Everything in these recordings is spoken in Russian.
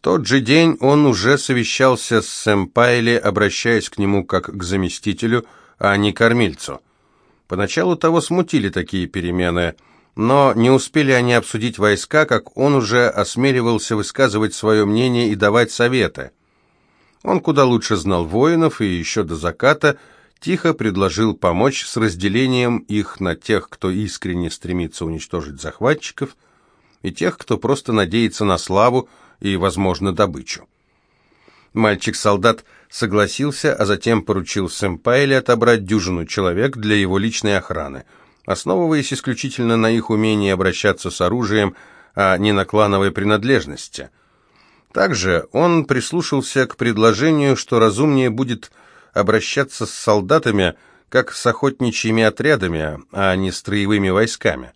Тот же день он уже совещался с Сэмпайли, обращаясь к нему как к заместителю, а не кормильцу. Поначалу того смутили такие перемены, но не успели они обсудить войска, как он уже осмеливался высказывать свое мнение и давать советы. Он куда лучше знал воинов и еще до заката тихо предложил помочь с разделением их на тех, кто искренне стремится уничтожить захватчиков, и тех, кто просто надеется на славу и, возможно, добычу. Мальчик-солдат согласился, а затем поручил Сэмпайле отобрать дюжину человек для его личной охраны, основываясь исключительно на их умении обращаться с оружием, а не на клановой принадлежности. Также он прислушался к предложению, что разумнее будет обращаться с солдатами, как с охотничьими отрядами, а не строевыми войсками.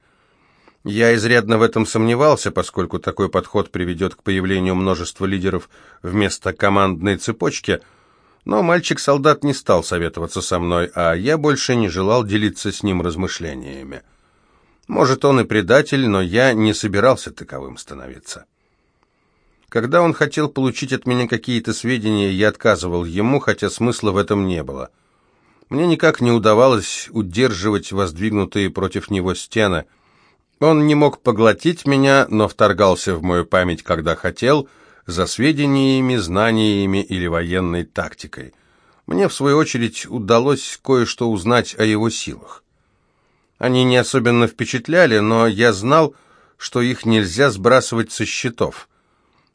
Я изрядно в этом сомневался, поскольку такой подход приведет к появлению множества лидеров вместо командной цепочки, но мальчик-солдат не стал советоваться со мной, а я больше не желал делиться с ним размышлениями. Может, он и предатель, но я не собирался таковым становиться. Когда он хотел получить от меня какие-то сведения, я отказывал ему, хотя смысла в этом не было. Мне никак не удавалось удерживать воздвигнутые против него стены – он не мог поглотить меня, но вторгался в мою память, когда хотел, за сведениями, знаниями или военной тактикой. Мне, в свою очередь, удалось кое-что узнать о его силах. Они не особенно впечатляли, но я знал, что их нельзя сбрасывать со счетов.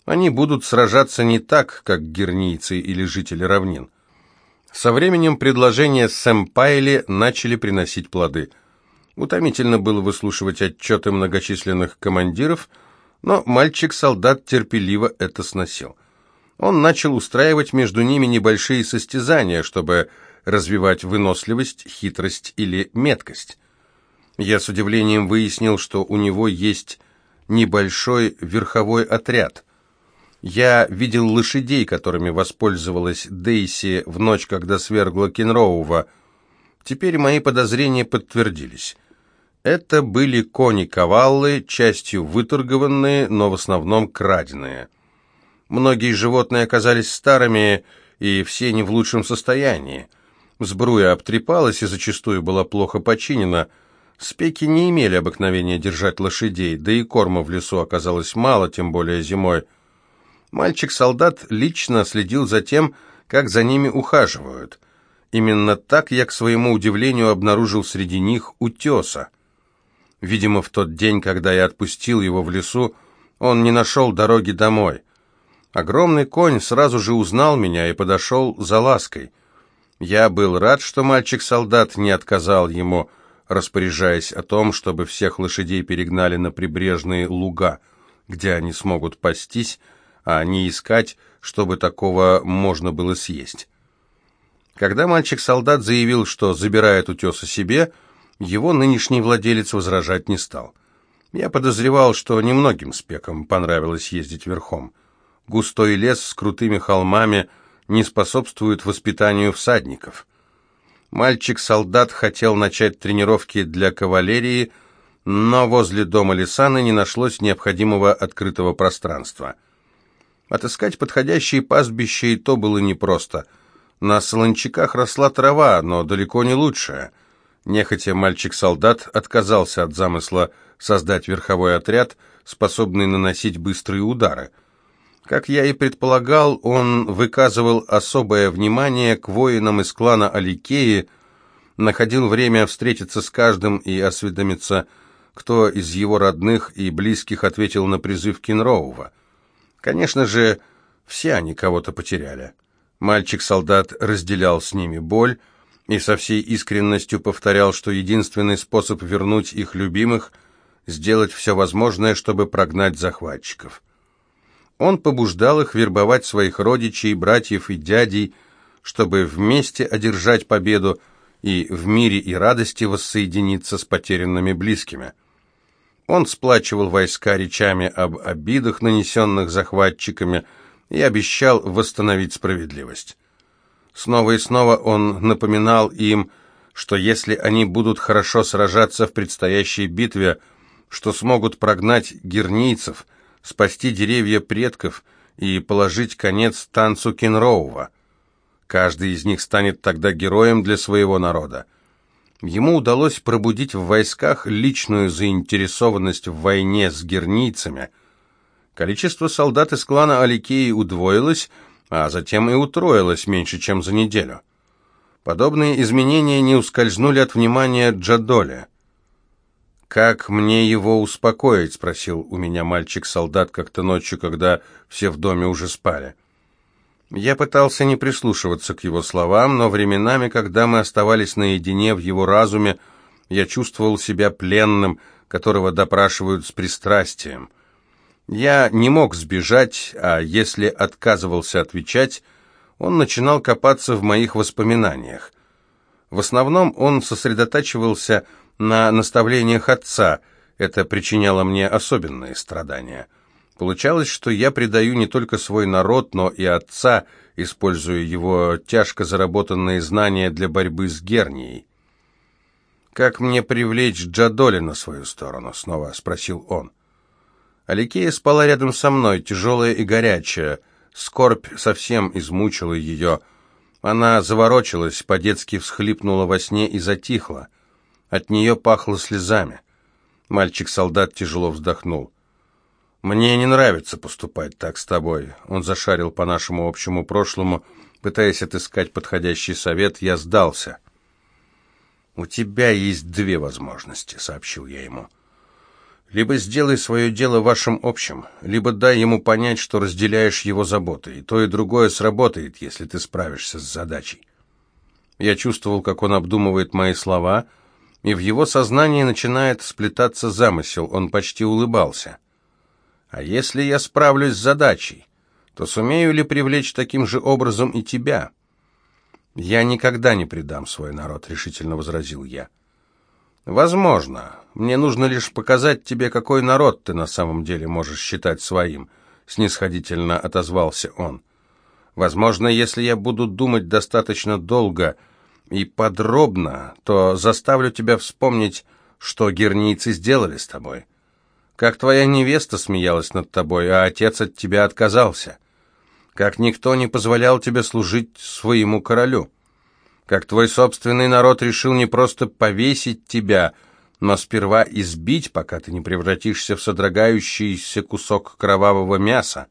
Они будут сражаться не так, как гернийцы или жители равнин. Со временем предложения Сэмпайли начали приносить плоды – Утомительно было выслушивать отчеты многочисленных командиров, но мальчик-солдат терпеливо это сносил. Он начал устраивать между ними небольшие состязания, чтобы развивать выносливость, хитрость или меткость. Я с удивлением выяснил, что у него есть небольшой верховой отряд. Я видел лошадей, которыми воспользовалась Дейси в ночь, когда свергла Кенроува. Теперь мои подозрения подтвердились. Это были кони-каваллы, частью выторгованные, но в основном краденые. Многие животные оказались старыми, и все не в лучшем состоянии. Сбруя обтрепалась и зачастую была плохо починена. Спеки не имели обыкновения держать лошадей, да и корма в лесу оказалось мало, тем более зимой. Мальчик-солдат лично следил за тем, как за ними ухаживают. Именно так я, к своему удивлению, обнаружил среди них утеса. Видимо, в тот день, когда я отпустил его в лесу, он не нашел дороги домой. Огромный конь сразу же узнал меня и подошел за лаской. Я был рад, что мальчик-солдат не отказал ему, распоряжаясь о том, чтобы всех лошадей перегнали на прибрежные луга, где они смогут пастись, а не искать, чтобы такого можно было съесть. Когда мальчик-солдат заявил, что забирает утеса себе, — его нынешний владелец возражать не стал. Я подозревал, что немногим спекам понравилось ездить верхом. Густой лес с крутыми холмами не способствует воспитанию всадников. Мальчик-солдат хотел начать тренировки для кавалерии, но возле дома Лисаны не нашлось необходимого открытого пространства. Отыскать подходящие пастбища и то было непросто. На солончаках росла трава, но далеко не лучшая – Нехотя мальчик-солдат отказался от замысла создать верховой отряд, способный наносить быстрые удары. Как я и предполагал, он выказывал особое внимание к воинам из клана Аликеи, находил время встретиться с каждым и осведомиться, кто из его родных и близких ответил на призыв Кенроува. Конечно же, все они кого-то потеряли. Мальчик-солдат разделял с ними боль, и со всей искренностью повторял, что единственный способ вернуть их любимых – сделать все возможное, чтобы прогнать захватчиков. Он побуждал их вербовать своих родичей, братьев и дядей, чтобы вместе одержать победу и в мире и радости воссоединиться с потерянными близкими. Он сплачивал войска речами об обидах, нанесенных захватчиками, и обещал восстановить справедливость. Снова и снова он напоминал им, что если они будут хорошо сражаться в предстоящей битве, что смогут прогнать гернийцев, спасти деревья предков и положить конец танцу Кенроува. Каждый из них станет тогда героем для своего народа. Ему удалось пробудить в войсках личную заинтересованность в войне с герницами. Количество солдат из клана Аликеи удвоилось, а затем и утроилось меньше, чем за неделю. Подобные изменения не ускользнули от внимания Джадоля. «Как мне его успокоить?» — спросил у меня мальчик-солдат как-то ночью, когда все в доме уже спали. Я пытался не прислушиваться к его словам, но временами, когда мы оставались наедине в его разуме, я чувствовал себя пленным, которого допрашивают с пристрастием. Я не мог сбежать, а если отказывался отвечать, он начинал копаться в моих воспоминаниях. В основном он сосредотачивался на наставлениях отца, это причиняло мне особенные страдания. Получалось, что я предаю не только свой народ, но и отца, используя его тяжко заработанные знания для борьбы с Гернией. «Как мне привлечь Джадоли на свою сторону?» — снова спросил он. Аликея спала рядом со мной, тяжелая и горячая. Скорбь совсем измучила ее. Она заворочилась, по-детски всхлипнула во сне и затихла. От нее пахло слезами. Мальчик-солдат тяжело вздохнул. «Мне не нравится поступать так с тобой». Он зашарил по нашему общему прошлому, пытаясь отыскать подходящий совет. Я сдался. «У тебя есть две возможности», — сообщил я ему. «Либо сделай свое дело вашим общим, либо дай ему понять, что разделяешь его заботы, и то и другое сработает, если ты справишься с задачей». Я чувствовал, как он обдумывает мои слова, и в его сознании начинает сплетаться замысел. Он почти улыбался. А если я справлюсь с задачей, то сумею ли привлечь таким же образом и тебя? Я никогда не предам свой народ, решительно возразил я. Возможно. Мне нужно лишь показать тебе, какой народ ты на самом деле можешь считать своим, снисходительно отозвался он. Возможно, если я буду думать достаточно долго и подробно, то заставлю тебя вспомнить, что гернийцы сделали с тобой как твоя невеста смеялась над тобой, а отец от тебя отказался, как никто не позволял тебе служить своему королю, как твой собственный народ решил не просто повесить тебя, но сперва избить, пока ты не превратишься в содрогающийся кусок кровавого мяса.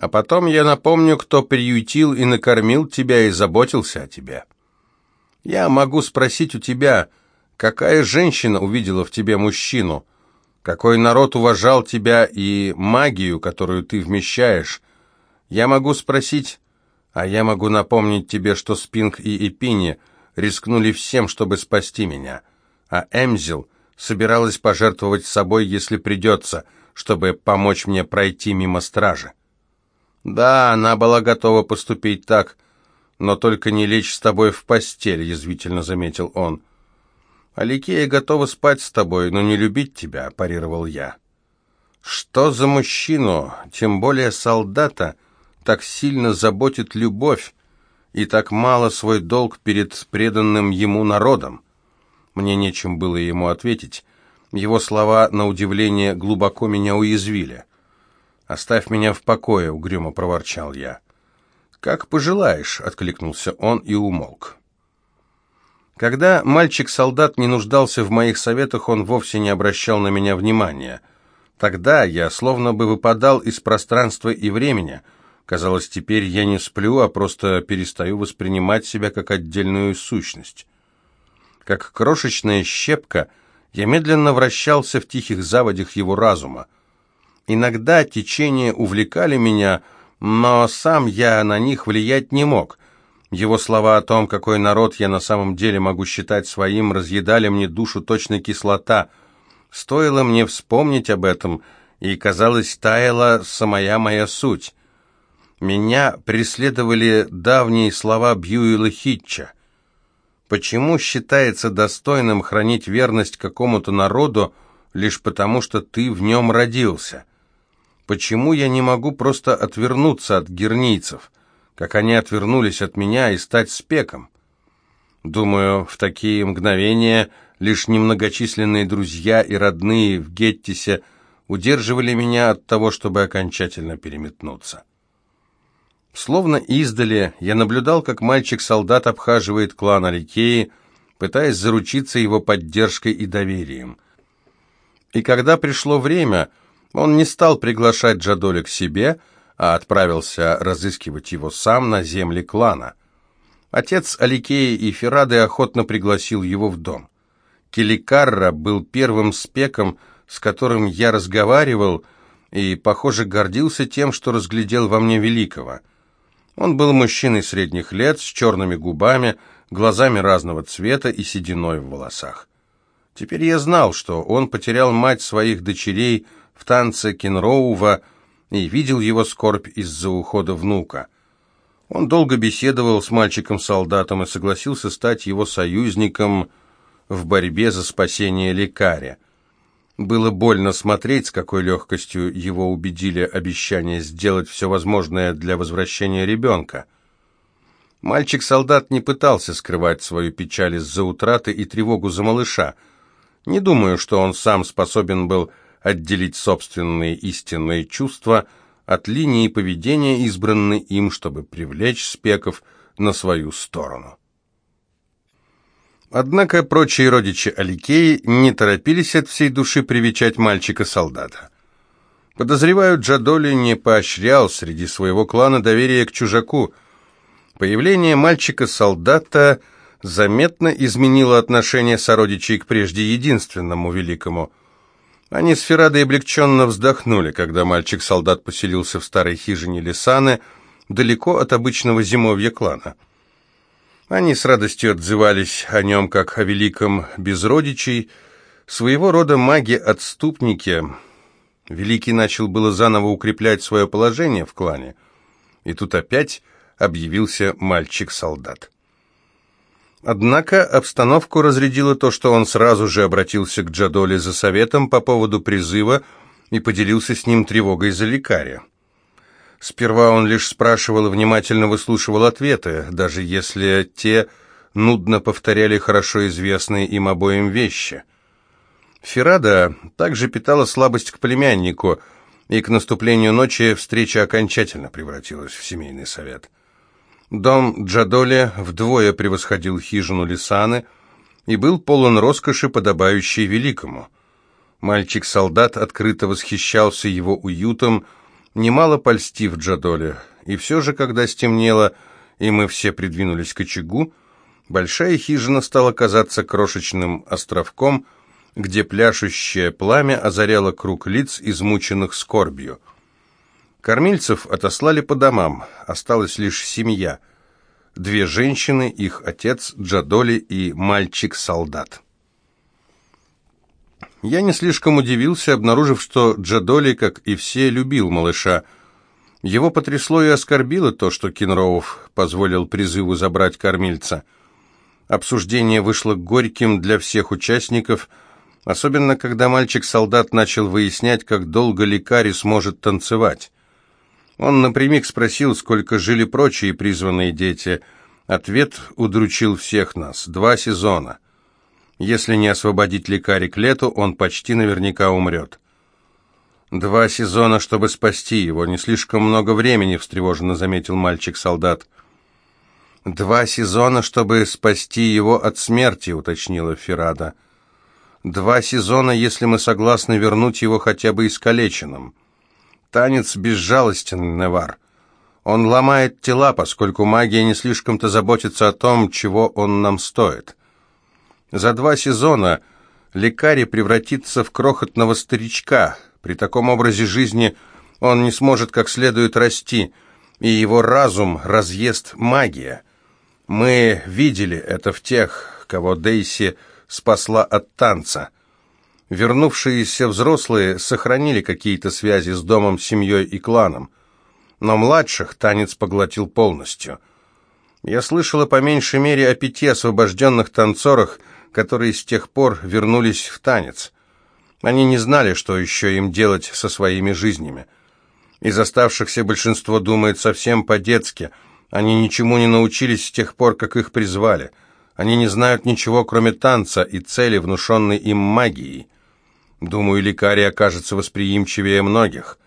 А потом я напомню, кто приютил и накормил тебя и заботился о тебе. Я могу спросить у тебя, какая женщина увидела в тебе мужчину, какой народ уважал тебя и магию, которую ты вмещаешь. Я могу спросить, а я могу напомнить тебе, что Спинг и Эпини рискнули всем, чтобы спасти меня, а Эмзил собиралась пожертвовать собой, если придется, чтобы помочь мне пройти мимо стражи. Да, она была готова поступить так, но только не лечь с тобой в постель, язвительно заметил он. «Аликея готова спать с тобой, но не любить тебя», – парировал я. «Что за мужчину, тем более солдата, так сильно заботит любовь и так мало свой долг перед преданным ему народом?» Мне нечем было ему ответить. Его слова, на удивление, глубоко меня уязвили. «Оставь меня в покое», — угрюмо проворчал я. «Как пожелаешь», — откликнулся он и умолк. Когда мальчик-солдат не нуждался в моих советах, он вовсе не обращал на меня внимания. Тогда я словно бы выпадал из пространства и времени. Казалось, теперь я не сплю, а просто перестаю воспринимать себя как отдельную сущность. Как крошечная щепка, я медленно вращался в тихих заводях его разума. Иногда течения увлекали меня, но сам я на них влиять не мог — его слова о том, какой народ я на самом деле могу считать своим, разъедали мне душу точно кислота. Стоило мне вспомнить об этом, и, казалось, таяла самая моя суть. Меня преследовали давние слова Бьюила Хитча. Почему считается достойным хранить верность какому-то народу лишь потому, что ты в нем родился? Почему я не могу просто отвернуться от гернийцев? как они отвернулись от меня и стать спеком. Думаю, в такие мгновения лишь немногочисленные друзья и родные в Геттисе удерживали меня от того, чтобы окончательно переметнуться. Словно издали, я наблюдал, как мальчик-солдат обхаживает клан Аликеи, пытаясь заручиться его поддержкой и доверием. И когда пришло время, он не стал приглашать Джадоля к себе, а отправился разыскивать его сам на земле клана. Отец Аликеи и Ферады охотно пригласил его в дом. Киликарра был первым спеком, с которым я разговаривал, и, похоже, гордился тем, что разглядел во мне великого. Он был мужчиной средних лет, с черными губами, глазами разного цвета и сединой в волосах. Теперь я знал, что он потерял мать своих дочерей в танце Кенроува и видел его скорбь из-за ухода внука. Он долго беседовал с мальчиком-солдатом и согласился стать его союзником в борьбе за спасение лекаря. Было больно смотреть, с какой легкостью его убедили обещание сделать все возможное для возвращения ребенка. Мальчик-солдат не пытался скрывать свою печаль из-за утраты и тревогу за малыша. Не думаю, что он сам способен был отделить собственные истинные чувства от линии поведения, избранной им, чтобы привлечь спеков на свою сторону. Однако прочие родичи Аликеи не торопились от всей души привечать мальчика-солдата. Подозреваю, Джадоли не поощрял среди своего клана доверие к чужаку. Появление мальчика-солдата заметно изменило отношение сородичей к прежде единственному великому. Они с Ферадой облегченно вздохнули, когда мальчик-солдат поселился в старой хижине Лисаны, далеко от обычного зимовья клана. Они с радостью отзывались о нем как о великом без родичей, своего рода маги-отступники. Великий начал было заново укреплять свое положение в клане, и тут опять объявился мальчик-солдат. Однако обстановку разрядило то, что он сразу же обратился к Джадоле за советом по поводу призыва и поделился с ним тревогой за лекаря. Сперва он лишь спрашивал и внимательно выслушивал ответы, даже если те нудно повторяли хорошо известные им обоим вещи. Феррада также питала слабость к племяннику, и к наступлению ночи встреча окончательно превратилась в семейный совет. Дом Джадоли вдвое превосходил хижину Лисаны и был полон роскоши, подобающей великому. Мальчик-солдат открыто восхищался его уютом, немало польстив Джадоле, и все же, когда стемнело, и мы все придвинулись к очагу, большая хижина стала казаться крошечным островком, где пляшущее пламя озаряло круг лиц, измученных скорбью. Кормильцев отослали по домам, осталась лишь семья. Две женщины, их отец Джадоли и мальчик-солдат. Я не слишком удивился, обнаружив, что Джадоли, как и все, любил малыша. Его потрясло и оскорбило то, что Кенроуф позволил призыву забрать кормильца. Обсуждение вышло горьким для всех участников, особенно когда мальчик-солдат начал выяснять, как долго лекарь сможет танцевать. Он напрямик спросил, сколько жили прочие призванные дети. Ответ удручил всех нас. Два сезона. Если не освободить лекаря к лету, он почти наверняка умрет. «Два сезона, чтобы спасти его. Не слишком много времени», — встревоженно заметил мальчик-солдат. «Два сезона, чтобы спасти его от смерти», — уточнила Феррада. «Два сезона, если мы согласны вернуть его хотя бы искалеченным. Танец безжалостен, Невар. Он ломает тела, поскольку магия не слишком-то заботится о том, чего он нам стоит». За два сезона лекарь превратится в крохотного старичка. При таком образе жизни он не сможет как следует расти, и его разум разъест магия. Мы видели это в тех, кого Дейси спасла от танца. Вернувшиеся взрослые сохранили какие-то связи с домом, семьей и кланом, но младших танец поглотил полностью. Я слышала по меньшей мере о пяти освобожденных танцорах – которые с тех пор вернулись в танец. Они не знали, что еще им делать со своими жизнями. Из оставшихся большинство думает совсем по-детски. Они ничему не научились с тех пор, как их призвали. Они не знают ничего, кроме танца и цели, внушенной им магией. Думаю, лекарь окажется восприимчивее многих.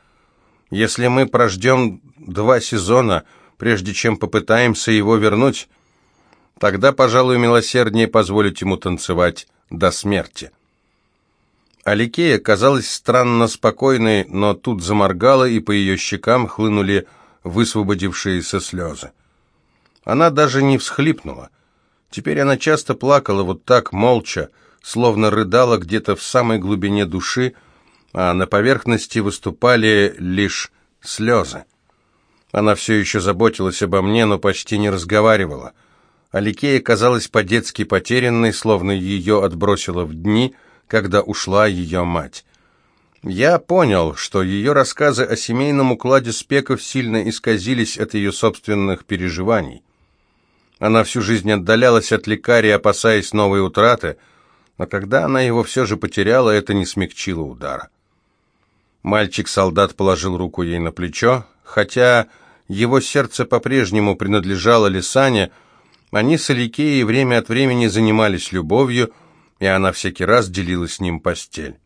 Если мы прождем два сезона, прежде чем попытаемся его вернуть. Тогда, пожалуй, милосерднее позволить ему танцевать до смерти. Аликея казалась странно спокойной, но тут заморгала, и по ее щекам хлынули высвободившиеся слезы. Она даже не всхлипнула. Теперь она часто плакала вот так, молча, словно рыдала где-то в самой глубине души, а на поверхности выступали лишь слезы. Она все еще заботилась обо мне, но почти не разговаривала. Аликея казалась по-детски потерянной, словно ее отбросило в дни, когда ушла ее мать. Я понял, что ее рассказы о семейном укладе спеков сильно исказились от ее собственных переживаний. Она всю жизнь отдалялась от лекаря, опасаясь новой утраты, но когда она его все же потеряла, это не смягчило удара. Мальчик-солдат положил руку ей на плечо, хотя его сердце по-прежнему принадлежало Лисане, они с Аликеей время от времени занимались любовью, и она всякий раз делила с ним постель.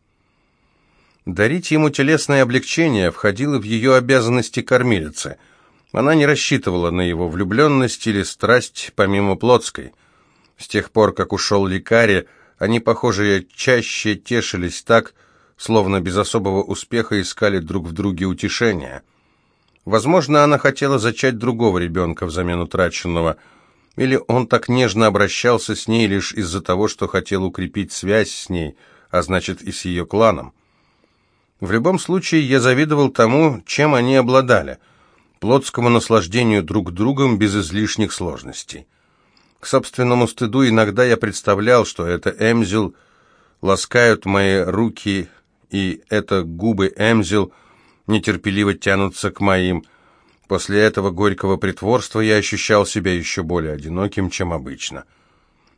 Дарить ему телесное облегчение входило в ее обязанности кормилицы – она не рассчитывала на его влюбленность или страсть помимо плотской. С тех пор, как ушел лекарь, они, похоже, чаще тешились так, словно без особого успеха искали друг в друге утешения. Возможно, она хотела зачать другого ребенка взамен утраченного, или он так нежно обращался с ней лишь из-за того, что хотел укрепить связь с ней, а значит и с ее кланом. В любом случае, я завидовал тому, чем они обладали – плотскому наслаждению друг другом без излишних сложностей. К собственному стыду иногда я представлял, что это Эмзил, ласкают мои руки, и это губы Эмзил нетерпеливо тянутся к моим. После этого горького притворства я ощущал себя еще более одиноким, чем обычно.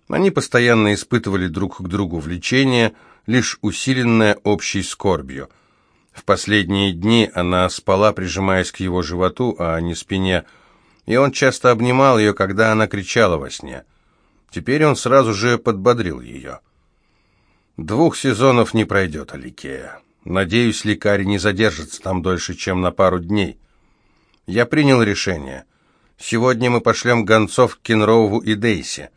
Они постоянно испытывали друг к другу влечение, лишь усиленное общей скорбью – в последние дни она спала, прижимаясь к его животу, а не спине, и он часто обнимал ее, когда она кричала во сне. Теперь он сразу же подбодрил ее. «Двух сезонов не пройдет, Аликея. Надеюсь, лекарь не задержится там дольше, чем на пару дней. Я принял решение. Сегодня мы пошлем гонцов к Кенроуву и Дейси.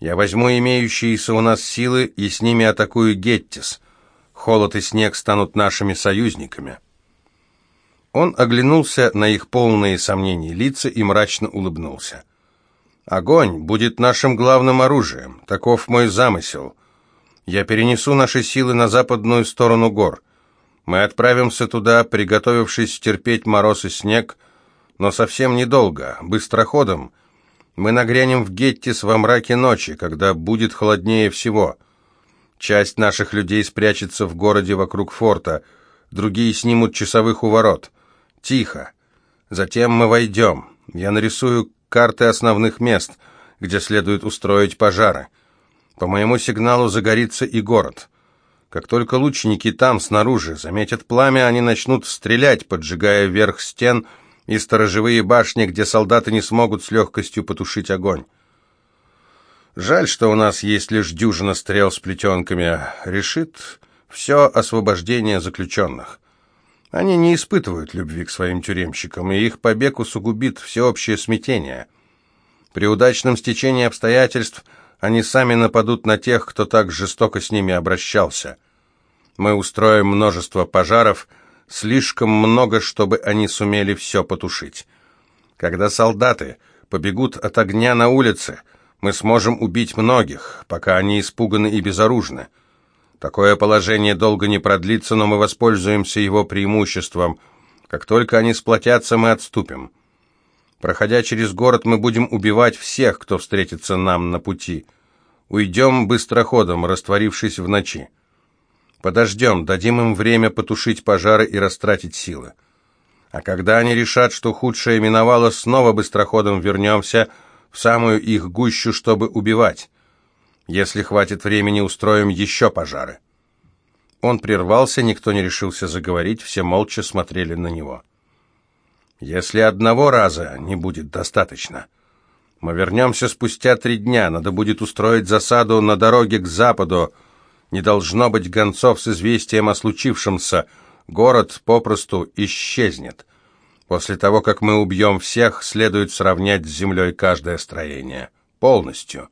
Я возьму имеющиеся у нас силы и с ними атакую Геттис». Холод и снег станут нашими союзниками. Он оглянулся на их полные сомнений лица и мрачно улыбнулся. Огонь будет нашим главным оружием. Таков мой замысел. Я перенесу наши силы на западную сторону гор. Мы отправимся туда, приготовившись терпеть мороз и снег, но совсем недолго, быстроходом. Мы нагрянем в Геттис во мраке ночи, когда будет холоднее всего. Часть наших людей спрячется в городе вокруг форта, другие снимут часовых у ворот. Тихо. Затем мы войдем. Я нарисую карты основных мест, где следует устроить пожары. По моему сигналу загорится и город. Как только лучники там, снаружи, заметят пламя, они начнут стрелять, поджигая верх стен и сторожевые башни, где солдаты не смогут с легкостью потушить огонь. Жаль, что у нас есть лишь дюжина стрел с плетенками. Решит все освобождение заключенных. Они не испытывают любви к своим тюремщикам, и их побег усугубит всеобщее смятение. При удачном стечении обстоятельств они сами нападут на тех, кто так жестоко с ними обращался. Мы устроим множество пожаров, слишком много, чтобы они сумели все потушить. Когда солдаты побегут от огня на улице – мы сможем убить многих, пока они испуганы и безоружны. Такое положение долго не продлится, но мы воспользуемся его преимуществом. Как только они сплотятся, мы отступим. Проходя через город, мы будем убивать всех, кто встретится нам на пути. Уйдем быстроходом, растворившись в ночи. Подождем, дадим им время потушить пожары и растратить силы. А когда они решат, что худшее миновало, снова быстроходом вернемся – в самую их гущу, чтобы убивать. Если хватит времени, устроим еще пожары». Он прервался, никто не решился заговорить, все молча смотрели на него. «Если одного раза не будет достаточно, мы вернемся спустя три дня, надо будет устроить засаду на дороге к западу, не должно быть гонцов с известием о случившемся, город попросту исчезнет. После того, как мы убьем всех, следует сравнять с землей каждое строение. Полностью.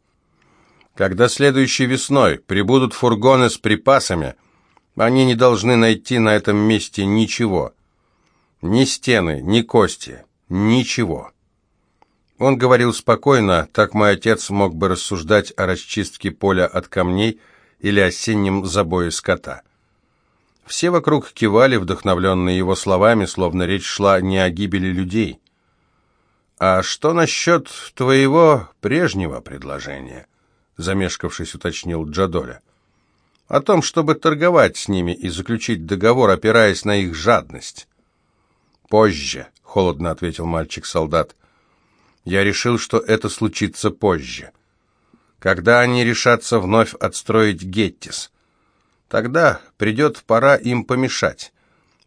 Когда следующей весной прибудут фургоны с припасами, они не должны найти на этом месте ничего. Ни стены, ни кости, ничего. Он говорил спокойно, так мой отец мог бы рассуждать о расчистке поля от камней или осеннем забое скота. Все вокруг кивали, вдохновленные его словами, словно речь шла не о гибели людей. «А что насчет твоего прежнего предложения?» замешкавшись, уточнил Джадоля. «О том, чтобы торговать с ними и заключить договор, опираясь на их жадность». «Позже», — холодно ответил мальчик-солдат. «Я решил, что это случится позже. Когда они решатся вновь отстроить Геттис. Тогда придет пора им помешать.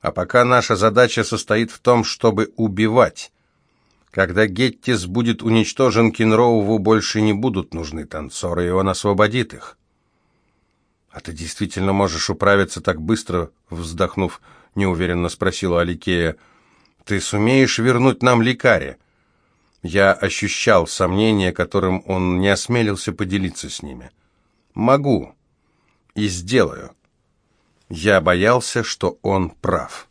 А пока наша задача состоит в том, чтобы убивать. Когда Геттис будет уничтожен, Кенроуву больше не будут нужны танцоры, и он освободит их. «А ты действительно можешь управиться так быстро?» Вздохнув, неуверенно спросила Аликея. «Ты сумеешь вернуть нам лекаря?» Я ощущал сомнение, которым он не осмелился поделиться с ними. «Могу. И сделаю». Я боялся, что он прав.